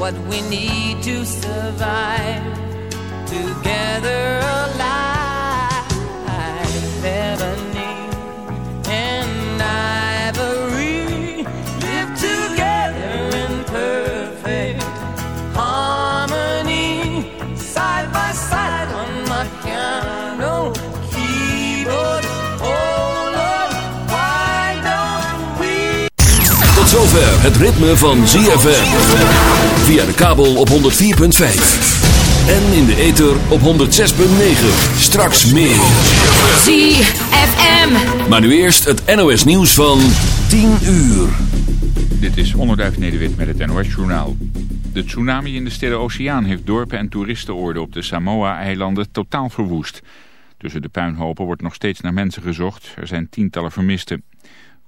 what we need to survive. Together alive, het ritme van ZFM. Via de kabel op 104.5. En in de ether op 106.9. Straks meer. ZFM. Maar nu eerst het NOS nieuws van 10 uur. Dit is Onderduif Nederwit met het NOS-journaal. De tsunami in de Stille Oceaan heeft dorpen en toeristenoorden op de Samoa-eilanden totaal verwoest. Tussen de puinhopen wordt nog steeds naar mensen gezocht. Er zijn tientallen vermisten.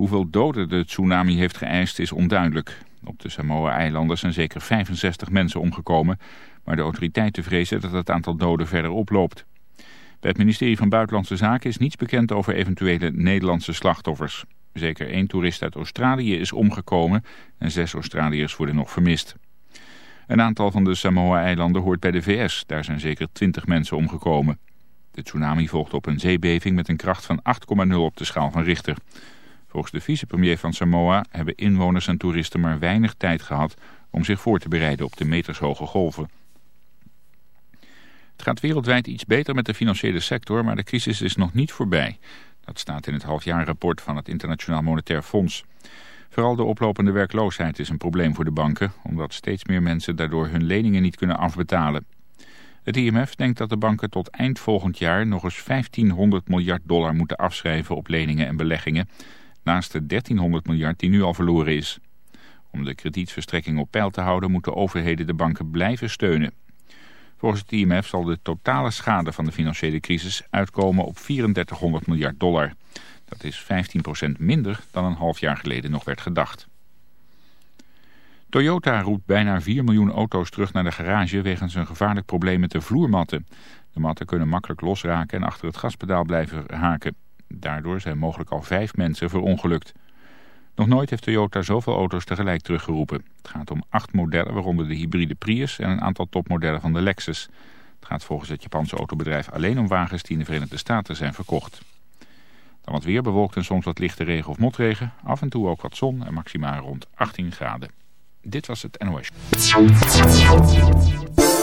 Hoeveel doden de tsunami heeft geëist is onduidelijk. Op de Samoa-eilanden zijn zeker 65 mensen omgekomen... maar de autoriteiten vrezen dat het aantal doden verder oploopt. Bij het ministerie van Buitenlandse Zaken is niets bekend over eventuele Nederlandse slachtoffers. Zeker één toerist uit Australië is omgekomen en zes Australiërs worden nog vermist. Een aantal van de Samoa-eilanden hoort bij de VS. Daar zijn zeker 20 mensen omgekomen. De tsunami volgt op een zeebeving met een kracht van 8,0 op de schaal van Richter. Volgens de vicepremier van Samoa hebben inwoners en toeristen maar weinig tijd gehad om zich voor te bereiden op de metershoge golven. Het gaat wereldwijd iets beter met de financiële sector, maar de crisis is nog niet voorbij. Dat staat in het halfjaarrapport van het Internationaal Monetair Fonds. Vooral de oplopende werkloosheid is een probleem voor de banken, omdat steeds meer mensen daardoor hun leningen niet kunnen afbetalen. Het IMF denkt dat de banken tot eind volgend jaar nog eens 1500 miljard dollar moeten afschrijven op leningen en beleggingen, naast de 1300 miljard die nu al verloren is. Om de kredietverstrekking op peil te houden moeten overheden de banken blijven steunen. Volgens het IMF zal de totale schade van de financiële crisis uitkomen op 3400 miljard dollar. Dat is 15% minder dan een half jaar geleden nog werd gedacht. Toyota roept bijna 4 miljoen auto's terug naar de garage wegens een gevaarlijk probleem met de vloermatten. De matten kunnen makkelijk losraken en achter het gaspedaal blijven haken. Daardoor zijn mogelijk al vijf mensen verongelukt. Nog nooit heeft Toyota zoveel auto's tegelijk teruggeroepen. Het gaat om acht modellen, waaronder de hybride Prius en een aantal topmodellen van de Lexus. Het gaat volgens het Japanse autobedrijf alleen om wagens die in de Verenigde Staten zijn verkocht. Dan wat weer bewolkt en soms wat lichte regen of motregen. Af en toe ook wat zon en maximaal rond 18 graden. Dit was het NOS.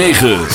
106.9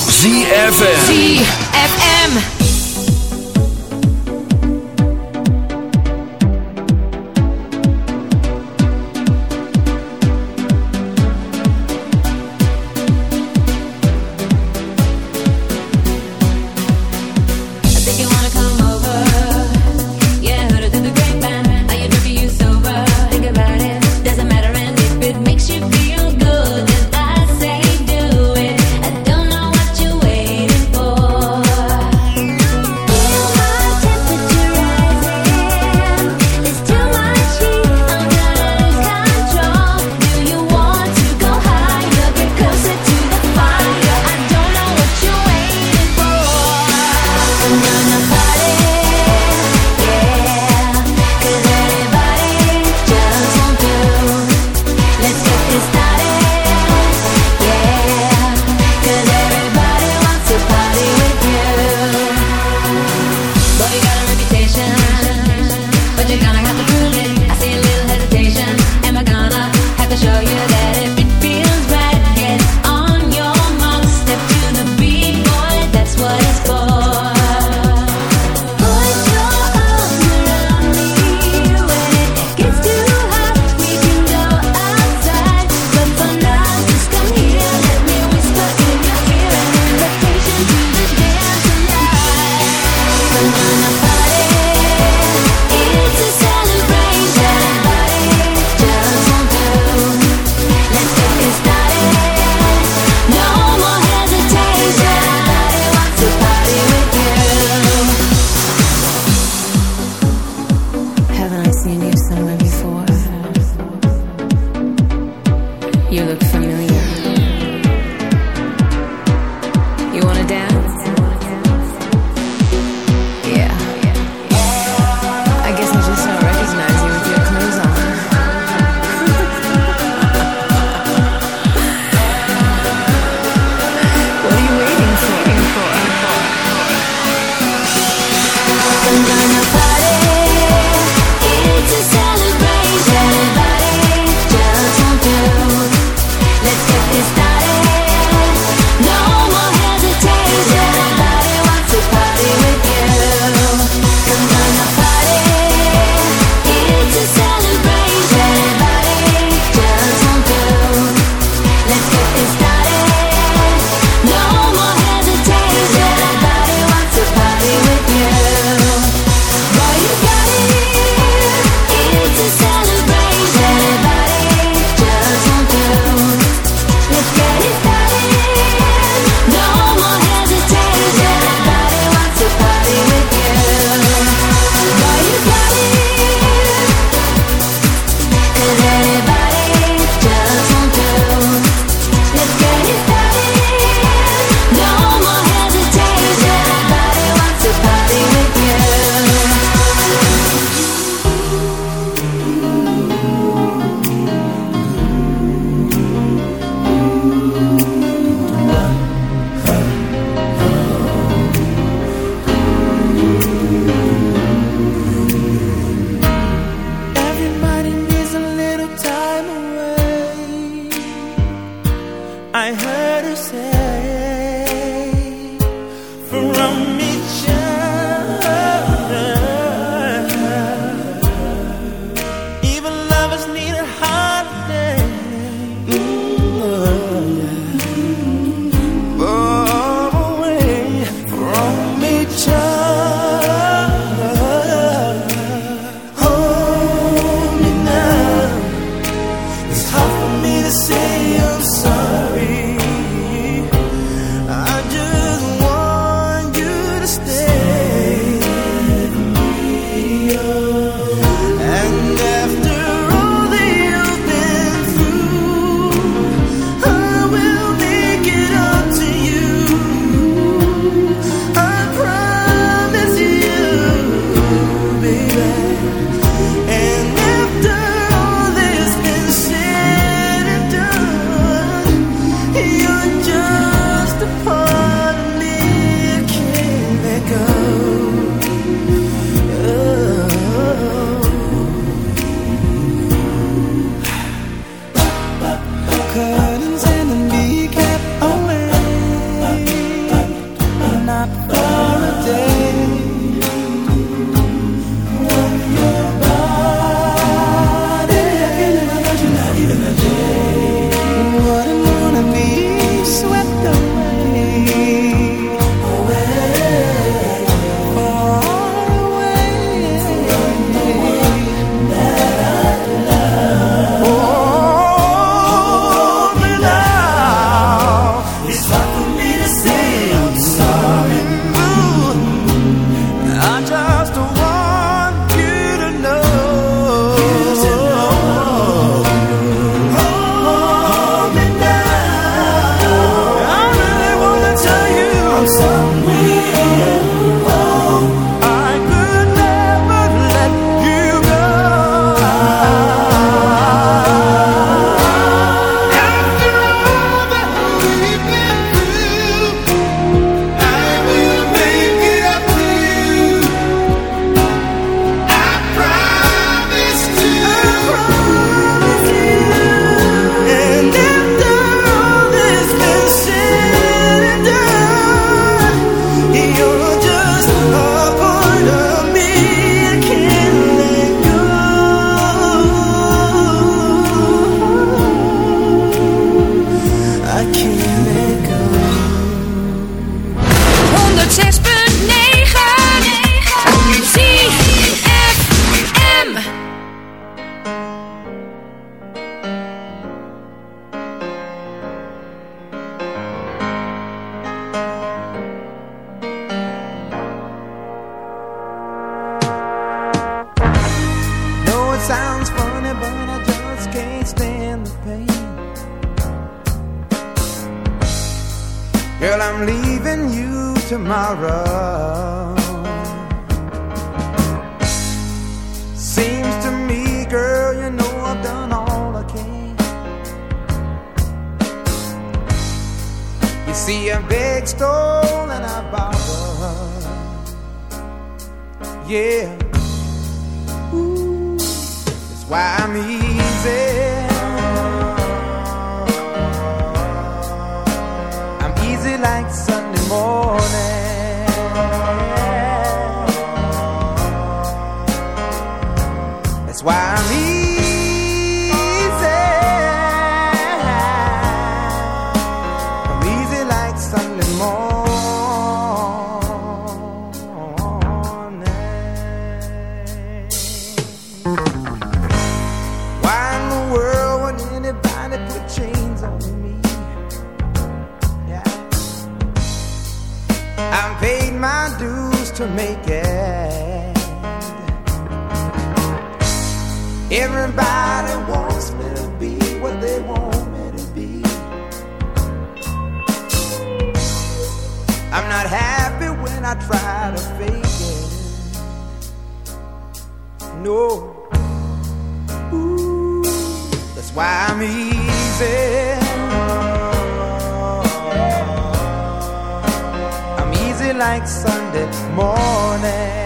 like Sunday morning.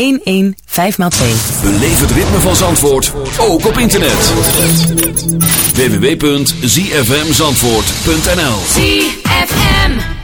115x2. Het ritme van Zandvoort, ook op internet. www.zfmzandvoort.nl ZFM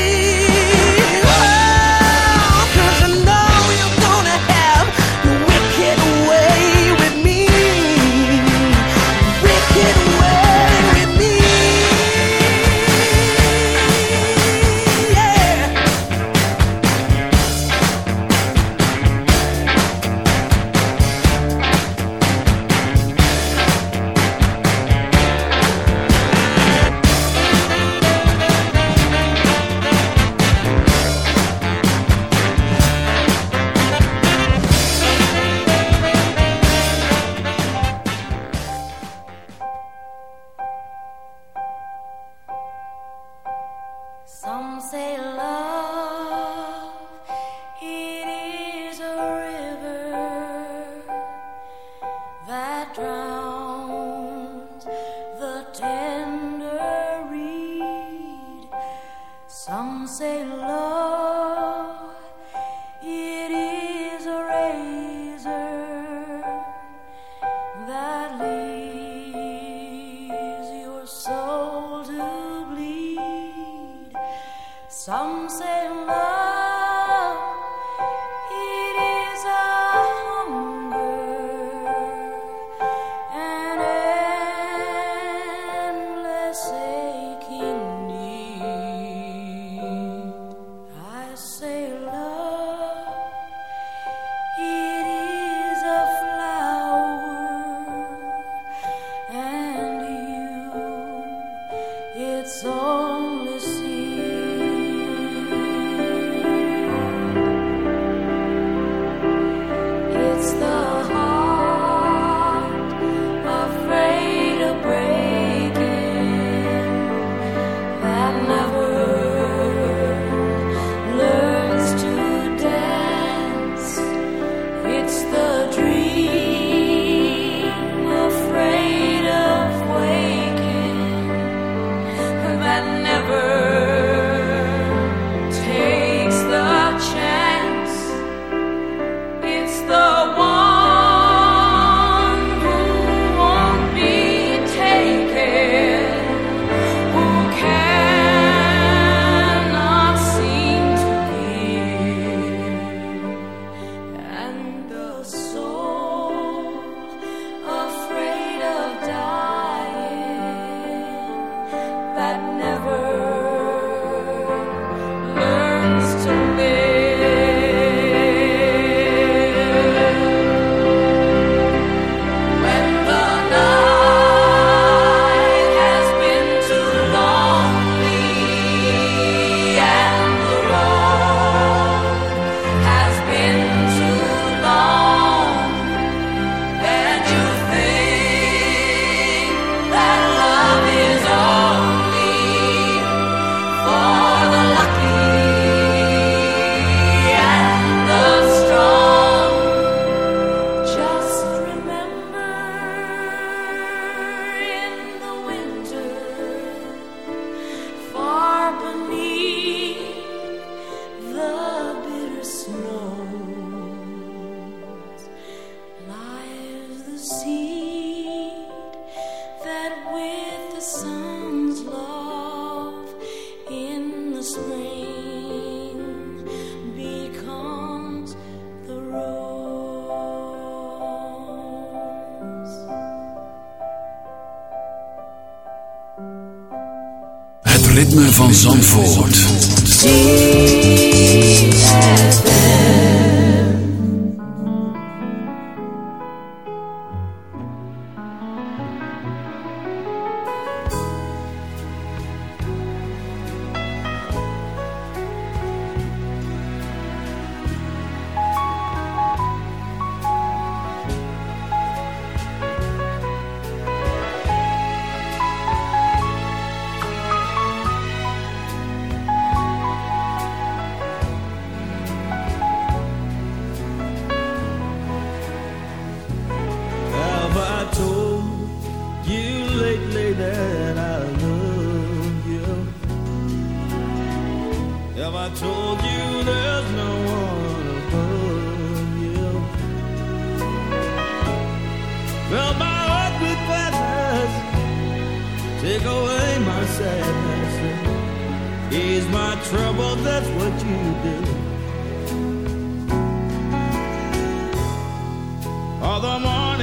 Van Zandvoort.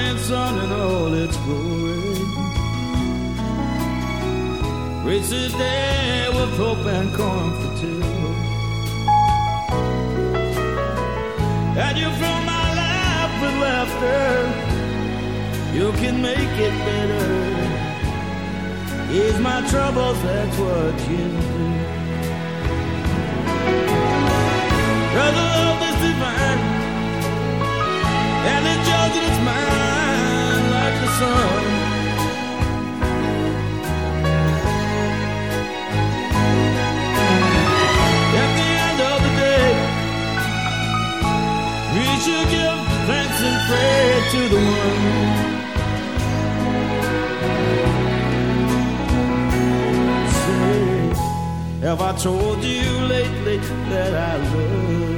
Morning sun and all its glory. The day with hope and comfort too. And you fill my life with laughter. You can make it better. Ease my troubles, that's what you do. The love is divine. And it's like the sun. At the end of the day, we should give thanks and pray to the one. Have I told you lately that I love you?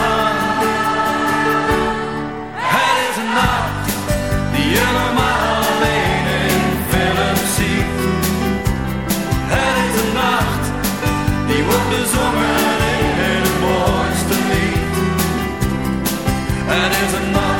Je normaal alleen in films. Het is een nacht die wordt bezongen in het mooiste lied. Het is een nacht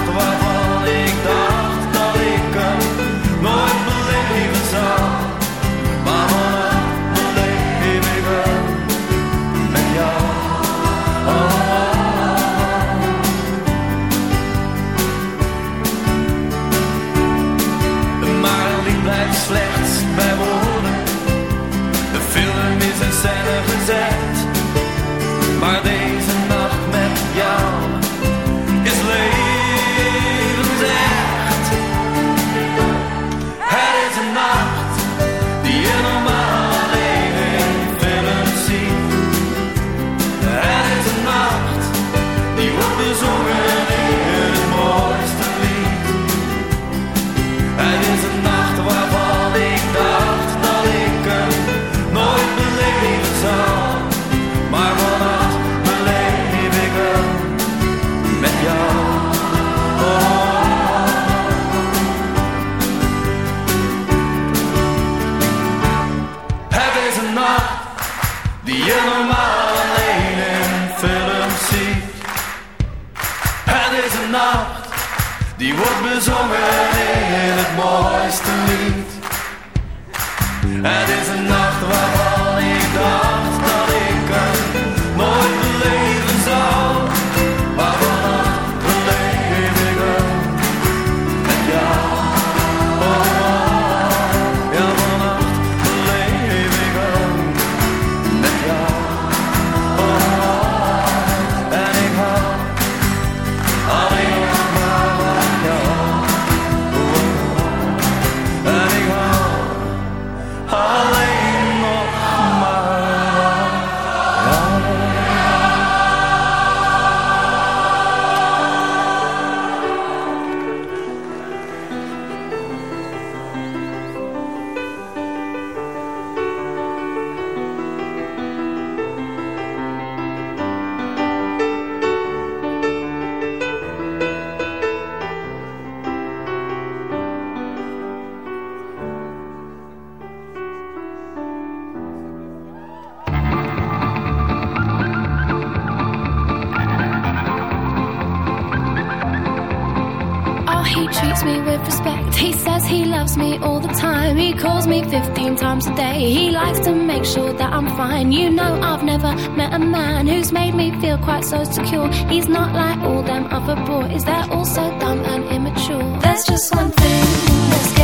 He's not like all them other boys, they're all so dumb and immature. There's just one thing